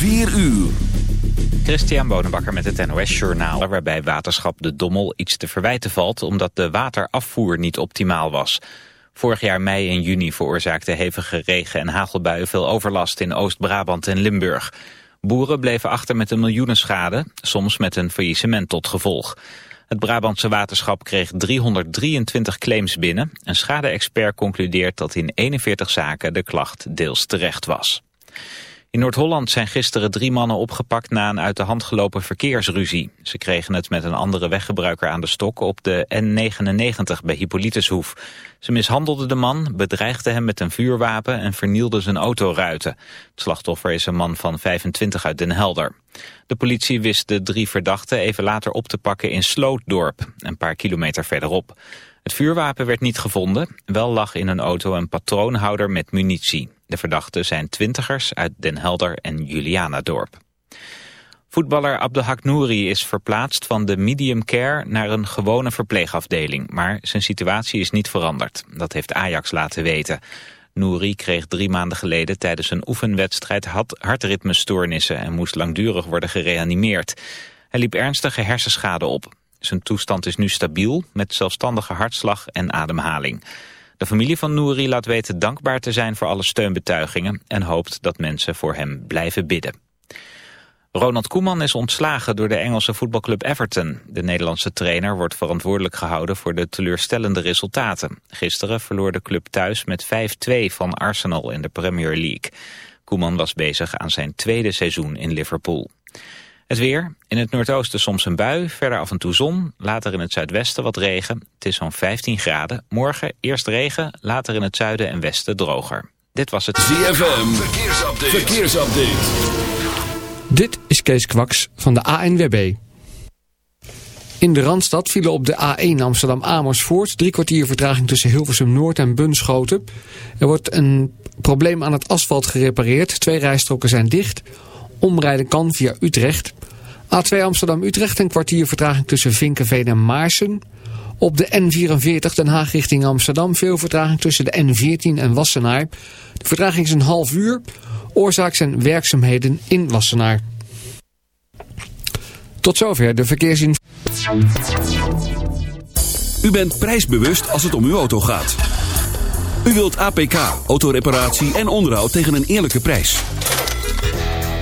4 uur. Christian Bonenbakker met het NOS Journaal... waarbij waterschap De Dommel iets te verwijten valt... omdat de waterafvoer niet optimaal was. Vorig jaar mei en juni veroorzaakte hevige regen- en hagelbuien... veel overlast in Oost-Brabant en Limburg. Boeren bleven achter met een miljoenenschade... soms met een faillissement tot gevolg. Het Brabantse waterschap kreeg 323 claims binnen. Een schade-expert concludeert dat in 41 zaken de klacht deels terecht was. In Noord-Holland zijn gisteren drie mannen opgepakt na een uit de hand gelopen verkeersruzie. Ze kregen het met een andere weggebruiker aan de stok op de N99 bij Hippolytushoef. Ze mishandelden de man, bedreigden hem met een vuurwapen en vernielden zijn autoruiten. Het slachtoffer is een man van 25 uit Den Helder. De politie wist de drie verdachten even later op te pakken in Slootdorp, een paar kilometer verderop. Het vuurwapen werd niet gevonden, wel lag in een auto een patroonhouder met munitie. De verdachten zijn twintigers uit Den Helder en Julianadorp. Voetballer Abdelhak Nouri is verplaatst van de medium care naar een gewone verpleegafdeling. Maar zijn situatie is niet veranderd. Dat heeft Ajax laten weten. Nouri kreeg drie maanden geleden tijdens een oefenwedstrijd hartritmestoornissen en moest langdurig worden gereanimeerd. Hij liep ernstige hersenschade op. Zijn toestand is nu stabiel met zelfstandige hartslag en ademhaling. De familie van Nouri laat weten dankbaar te zijn voor alle steunbetuigingen en hoopt dat mensen voor hem blijven bidden. Ronald Koeman is ontslagen door de Engelse voetbalclub Everton. De Nederlandse trainer wordt verantwoordelijk gehouden voor de teleurstellende resultaten. Gisteren verloor de club thuis met 5-2 van Arsenal in de Premier League. Koeman was bezig aan zijn tweede seizoen in Liverpool. Het weer. In het noordoosten soms een bui, verder af en toe zon. Later in het zuidwesten wat regen. Het is zo'n 15 graden. Morgen eerst regen, later in het zuiden en westen droger. Dit was het ZFM. Verkeersupdate. Verkeersupdate. Dit is Kees Kwaks van de ANWB. In de Randstad vielen op de A1 Amsterdam-Amersfoort... drie kwartier vertraging tussen Hilversum Noord en Bunschoten. Er wordt een probleem aan het asfalt gerepareerd. Twee rijstroken zijn dicht. Omrijden kan via Utrecht. A2 Amsterdam-Utrecht een kwartier vertraging tussen Vinkenveen en Maarsen. Op de N44 Den Haag richting Amsterdam veel vertraging tussen de N14 en Wassenaar. De vertraging is een half uur. Oorzaak zijn werkzaamheden in Wassenaar. Tot zover de verkeersinformatie. U bent prijsbewust als het om uw auto gaat. U wilt APK, autoreparatie en onderhoud tegen een eerlijke prijs.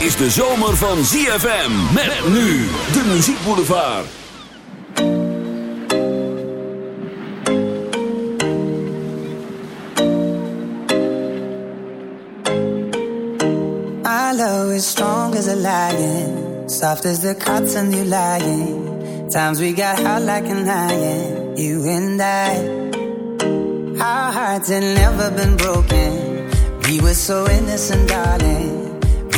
Is de zomer van ZFM. Met nu de muziekboulevard. My love is strong as a lion, soft as the cotton you lying. Times we got hot like an iron, you and I. Our hearts had never been broken. We were so innocent, darling.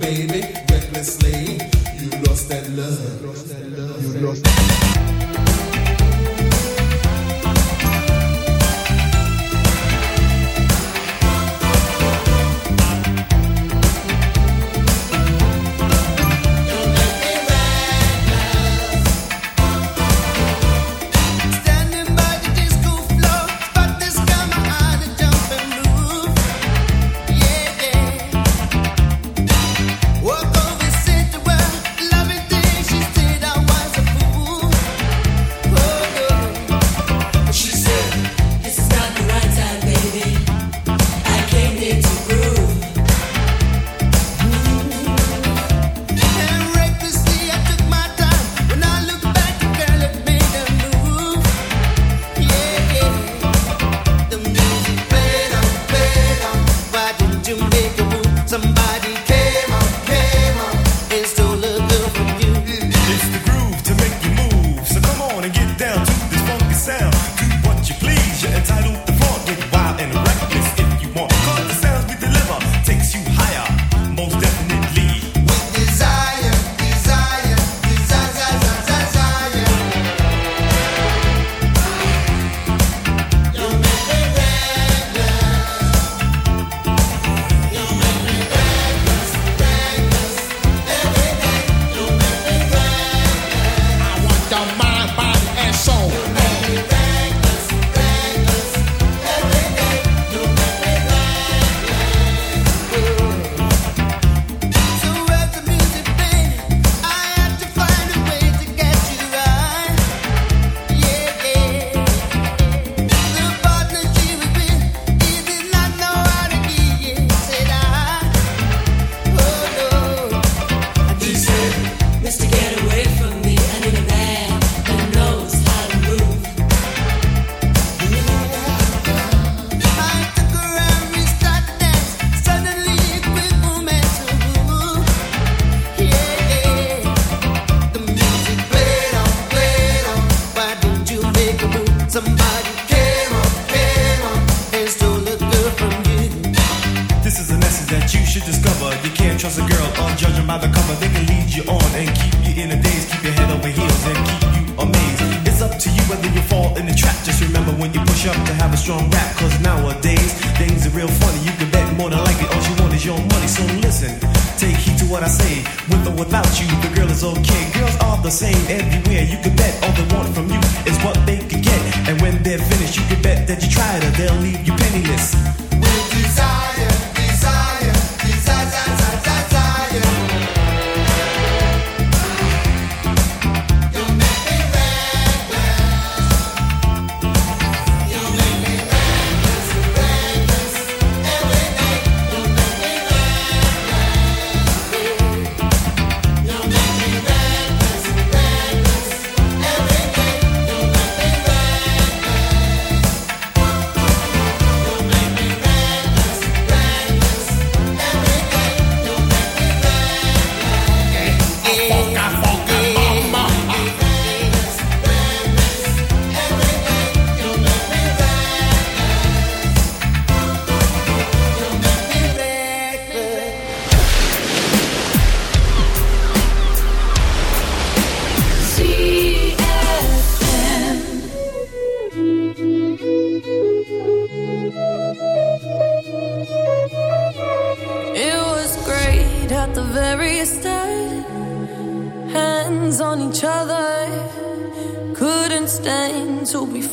baby, recklessly. You lost that love. You lost that love. You lost.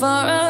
for a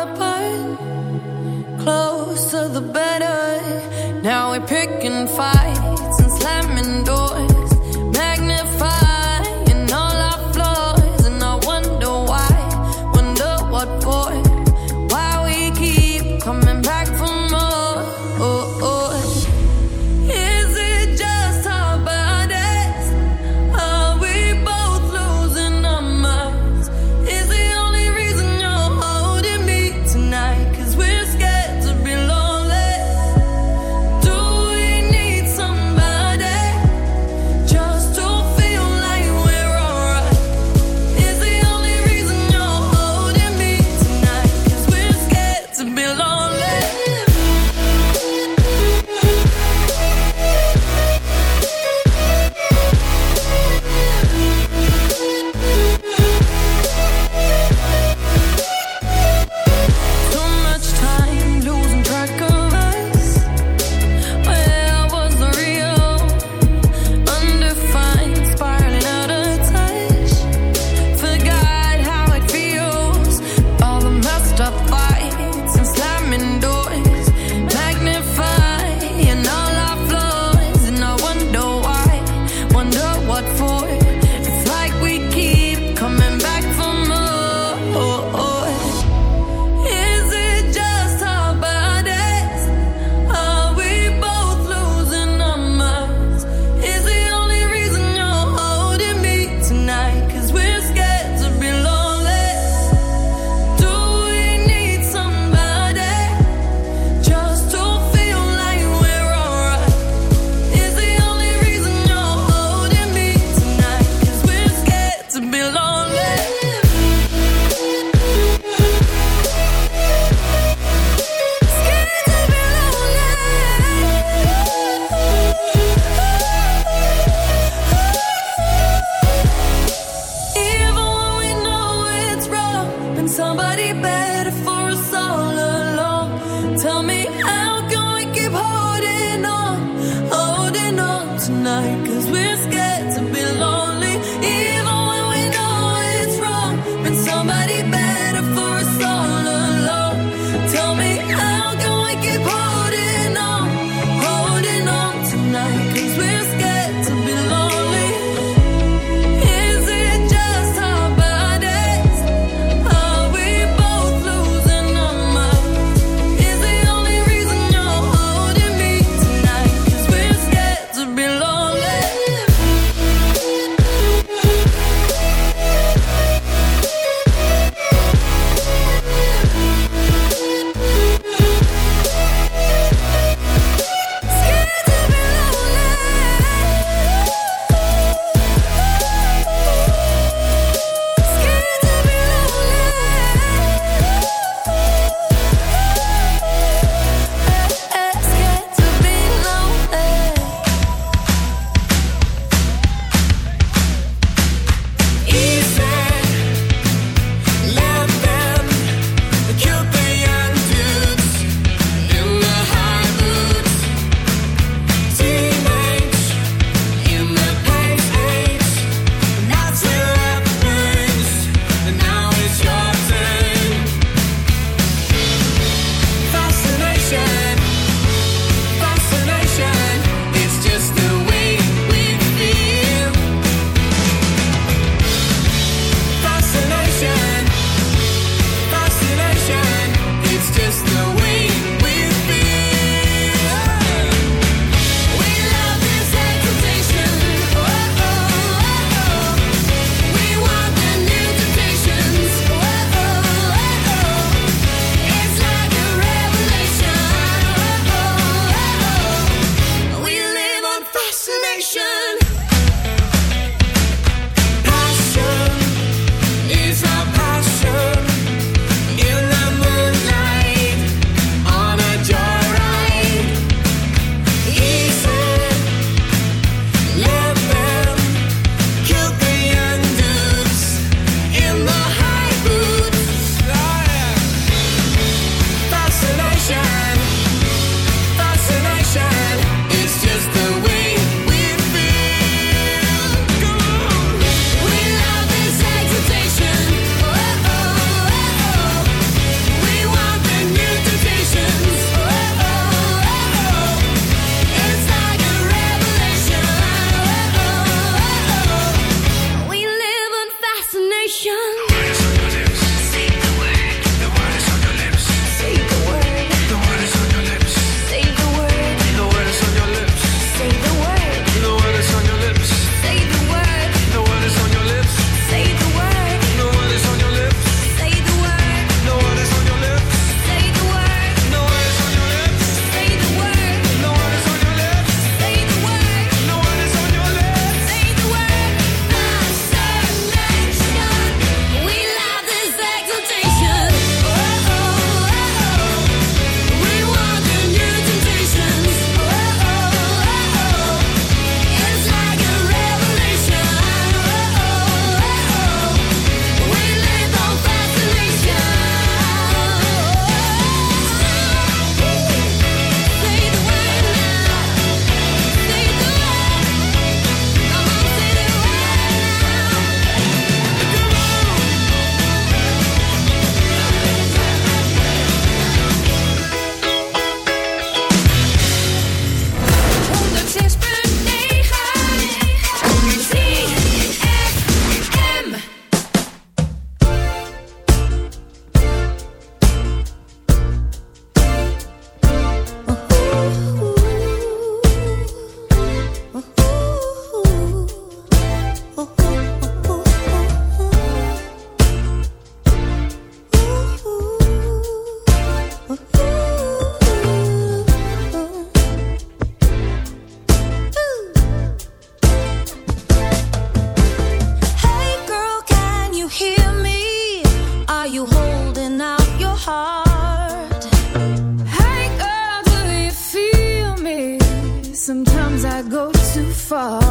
Sometimes I go too far.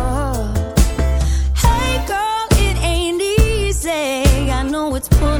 Hey, girl, it ain't easy. I know it's pulling.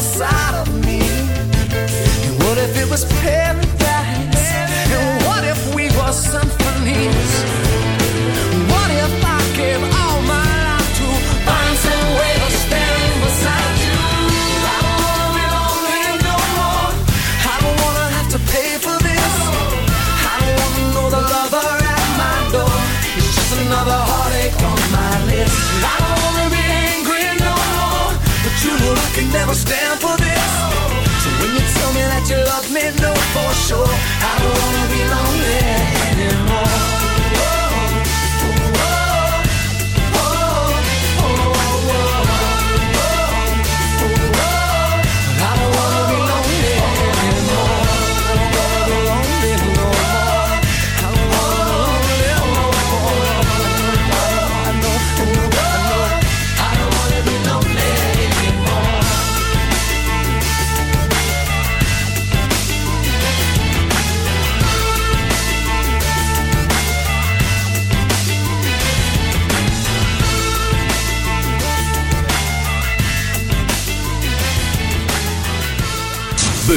side of me. And what if it was paradise? stand for this. So when you tell me that you love me, know for sure I will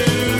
you.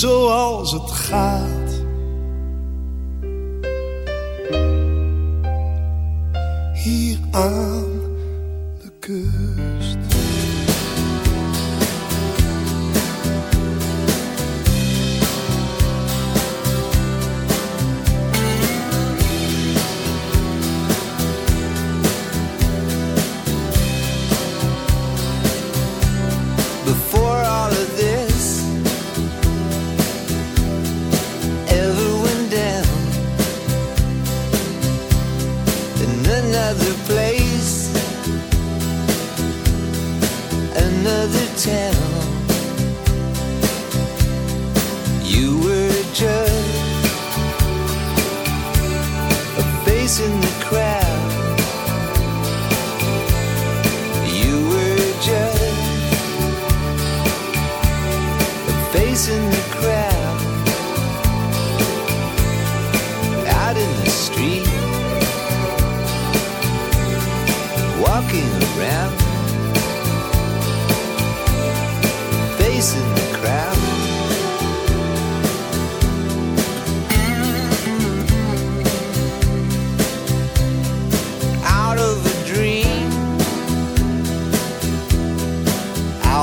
Zoals het gaat.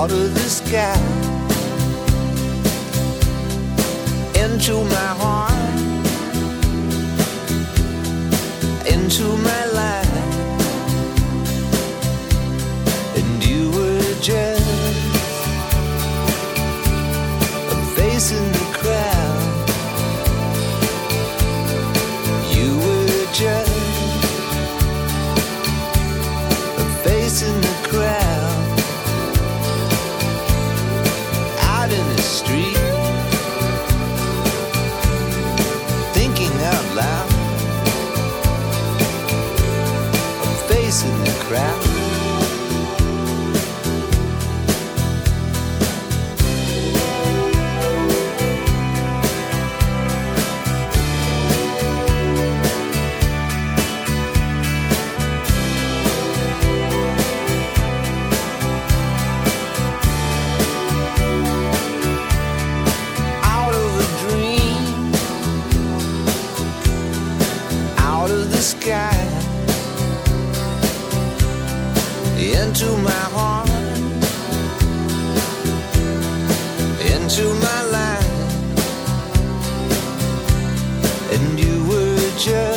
Out of the sky. Into my heart, into my ground. Were